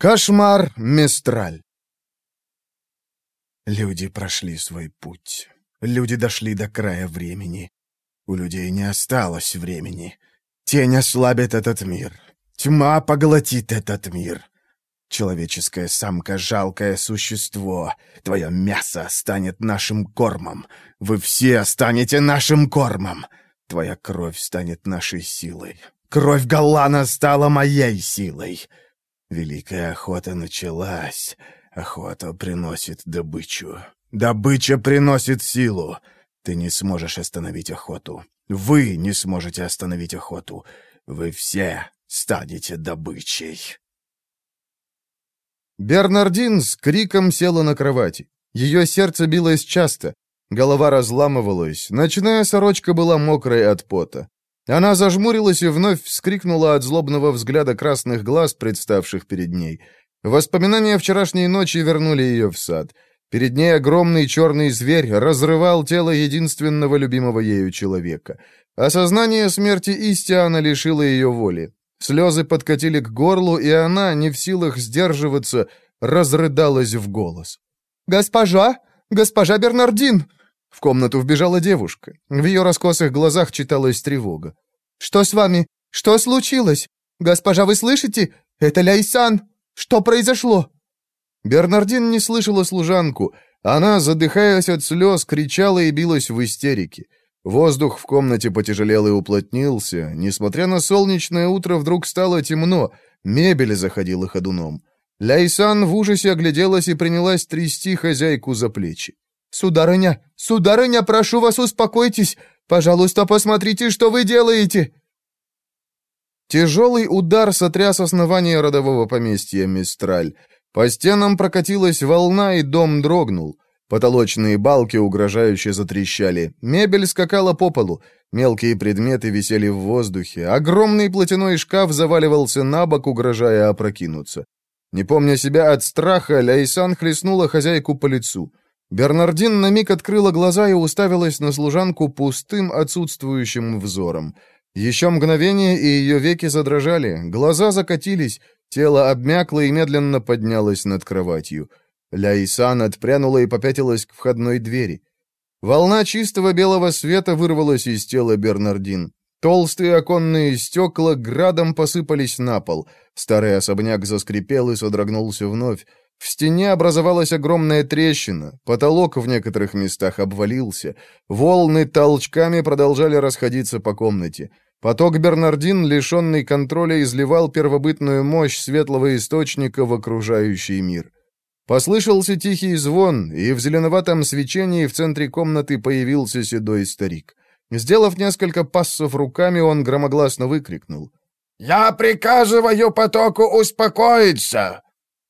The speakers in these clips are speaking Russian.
Кошмар Мистраль. Люди прошли свой путь. Люди дошли до края времени. У людей не осталось времени. Тень ослабит этот мир. Тьма поглотит этот мир. Человеческая самка — жалкое существо. Твое мясо станет нашим кормом. Вы все станете нашим кормом. Твоя кровь станет нашей силой. Кровь Галлана стала моей силой. Великая охота началась. Охота приносит добычу. Добыча приносит силу. Ты не сможешь остановить охоту. Вы не сможете остановить охоту. Вы все станете добычей. Бернардин с криком села на кровати. Ее сердце билось часто, голова разламывалась, ночная сорочка была мокрой от пота. Она зажмурилась и вновь вскрикнула от злобного взгляда красных глаз, представших перед ней. Воспоминания вчерашней ночи вернули ее в сад. Перед ней огромный черный зверь разрывал тело единственного любимого ею человека. Осознание смерти Истиана лишило ее воли. Слезы подкатили к горлу, и она, не в силах сдерживаться, разрыдалась в голос. «Госпожа! Госпожа Бернардин!» В комнату вбежала девушка. В ее раскосых глазах читалась тревога. «Что с вами? Что случилось? Госпожа, вы слышите? Это Ляйсан! Что произошло?» Бернардин не слышала служанку. Она, задыхаясь от слез, кричала и билась в истерике. Воздух в комнате потяжелел и уплотнился. Несмотря на солнечное утро, вдруг стало темно. Мебель заходила ходуном. Ляйсан в ужасе огляделась и принялась трясти хозяйку за плечи. «Сударыня, сударыня, прошу вас, успокойтесь! Пожалуйста, посмотрите, что вы делаете!» Тяжелый удар сотряс основание родового поместья Мистраль. По стенам прокатилась волна, и дом дрогнул. Потолочные балки угрожающе затрещали. Мебель скакала по полу. Мелкие предметы висели в воздухе. Огромный платяной шкаф заваливался на бок, угрожая опрокинуться. Не помня себя от страха, Ляйсан хлестнула хозяйку по лицу. Бернардин на миг открыла глаза и уставилась на служанку пустым, отсутствующим взором. Еще мгновение, и ее веки задрожали, глаза закатились, тело обмякло и медленно поднялось над кроватью. Ляйсан отпрянула и попятилась к входной двери. Волна чистого белого света вырвалась из тела Бернардин. Толстые оконные стекла градом посыпались на пол. Старый особняк заскрипел и содрогнулся вновь. В стене образовалась огромная трещина, потолок в некоторых местах обвалился, волны толчками продолжали расходиться по комнате. Поток Бернардин, лишенный контроля, изливал первобытную мощь светлого источника в окружающий мир. Послышался тихий звон, и в зеленоватом свечении в центре комнаты появился седой старик. Сделав несколько пассов руками, он громогласно выкрикнул. «Я приказываю потоку успокоиться!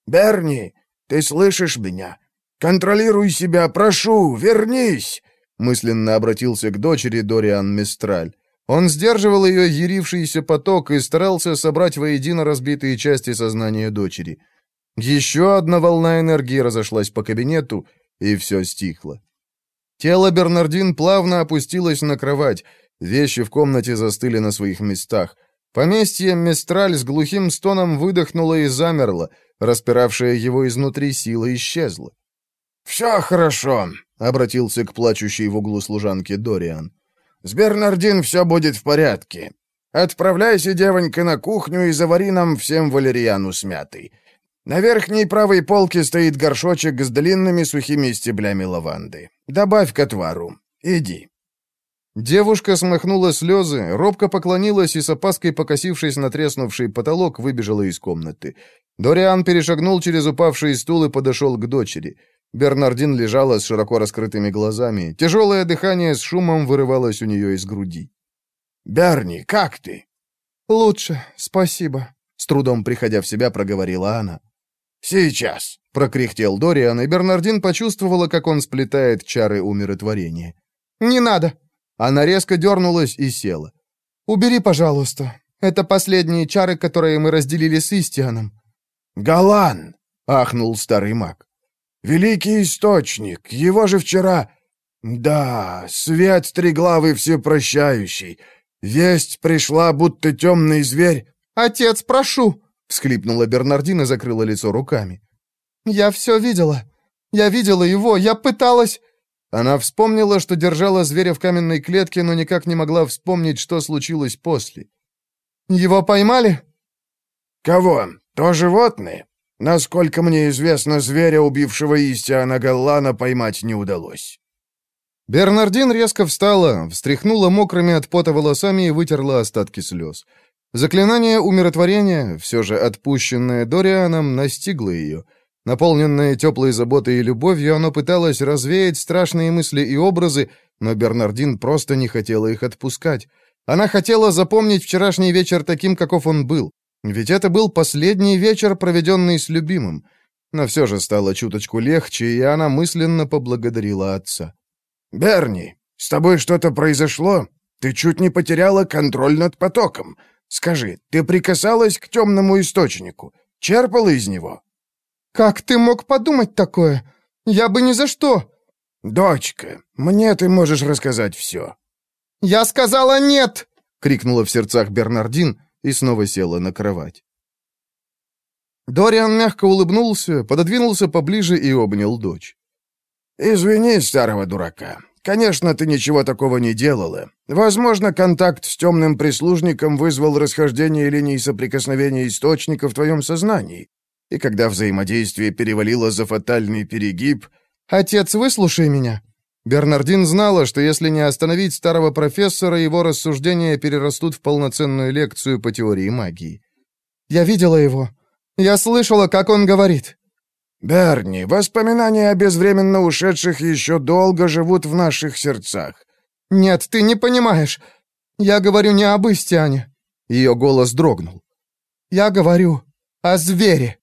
Берни, ты слышишь меня? Контролируй себя, прошу, вернись!» Мысленно обратился к дочери Дориан Мистраль. Он сдерживал ее ярившийся поток и старался собрать воедино разбитые части сознания дочери. Еще одна волна энергии разошлась по кабинету, и все стихло. Тело Бернардин плавно опустилось на кровать, вещи в комнате застыли на своих местах. Поместье Мистраль с глухим стоном выдохнуло и замерло, распиравшая его изнутри сила исчезла. «Все хорошо», — обратился к плачущей в углу служанке Дориан. «С Бернардин все будет в порядке. Отправляйся, девонька, на кухню и завари нам всем валерьяну с мятой. На верхней правой полке стоит горшочек с длинными сухими стеблями лаванды. Добавь к отвару. Иди». Девушка смахнула слезы, робко поклонилась и с опаской покосившись на треснувший потолок, выбежала из комнаты. Дориан перешагнул через упавший стул и подошел к дочери. Бернардин лежала с широко раскрытыми глазами. Тяжелое дыхание с шумом вырывалось у нее из груди. «Берни, как ты?» «Лучше, спасибо», — с трудом приходя в себя, проговорила она. «Сейчас», — прокряхтел Дориан, и Бернардин почувствовала, как он сплетает чары умиротворения. «Не надо!» Она резко дернулась и села. «Убери, пожалуйста. Это последние чары, которые мы разделили с Истианом». «Галан!» — ахнул старый маг. «Великий источник! Его же вчера...» «Да, свет триглавый всепрощающий. Весть пришла, будто темный зверь...» «Отец, прошу!» — всхлипнула Бернардина и закрыла лицо руками. «Я все видела. Я видела его, я пыталась...» Она вспомнила, что держала зверя в каменной клетке, но никак не могла вспомнить, что случилось после. «Его поймали?» «Кого? То животное? Насколько мне известно, зверя, убившего Истиана Галлана, поймать не удалось». Бернардин резко встала, встряхнула мокрыми от пота волосами и вытерла остатки слез. Заклинание умиротворения, все же отпущенное Дорианом, настигло ее. Наполненное теплой заботой и любовью, оно пыталось развеять страшные мысли и образы, но Бернардин просто не хотела их отпускать. Она хотела запомнить вчерашний вечер таким, каков он был. Ведь это был последний вечер, проведенный с любимым. Но все же стало чуточку легче, и она мысленно поблагодарила отца. «Берни, с тобой что-то произошло? Ты чуть не потеряла контроль над потоком. Скажи, ты прикасалась к темному источнику? Черпала из него?» «Как ты мог подумать такое? Я бы ни за что!» «Дочка, мне ты можешь рассказать все». «Я сказала нет!» — крикнула в сердцах Бернардин и снова села на кровать. Дориан мягко улыбнулся, пододвинулся поближе и обнял дочь. «Извини, старого дурака. Конечно, ты ничего такого не делала. Возможно, контакт с темным прислужником вызвал расхождение линий соприкосновения источника в твоем сознании. И когда взаимодействие перевалило за фатальный перегиб... «Отец, выслушай меня!» Бернардин знала, что если не остановить старого профессора, его рассуждения перерастут в полноценную лекцию по теории магии. «Я видела его. Я слышала, как он говорит. «Берни, воспоминания о безвременно ушедших еще долго живут в наших сердцах». «Нет, ты не понимаешь. Я говорю не об Истиане». Ее голос дрогнул. «Я говорю о звере».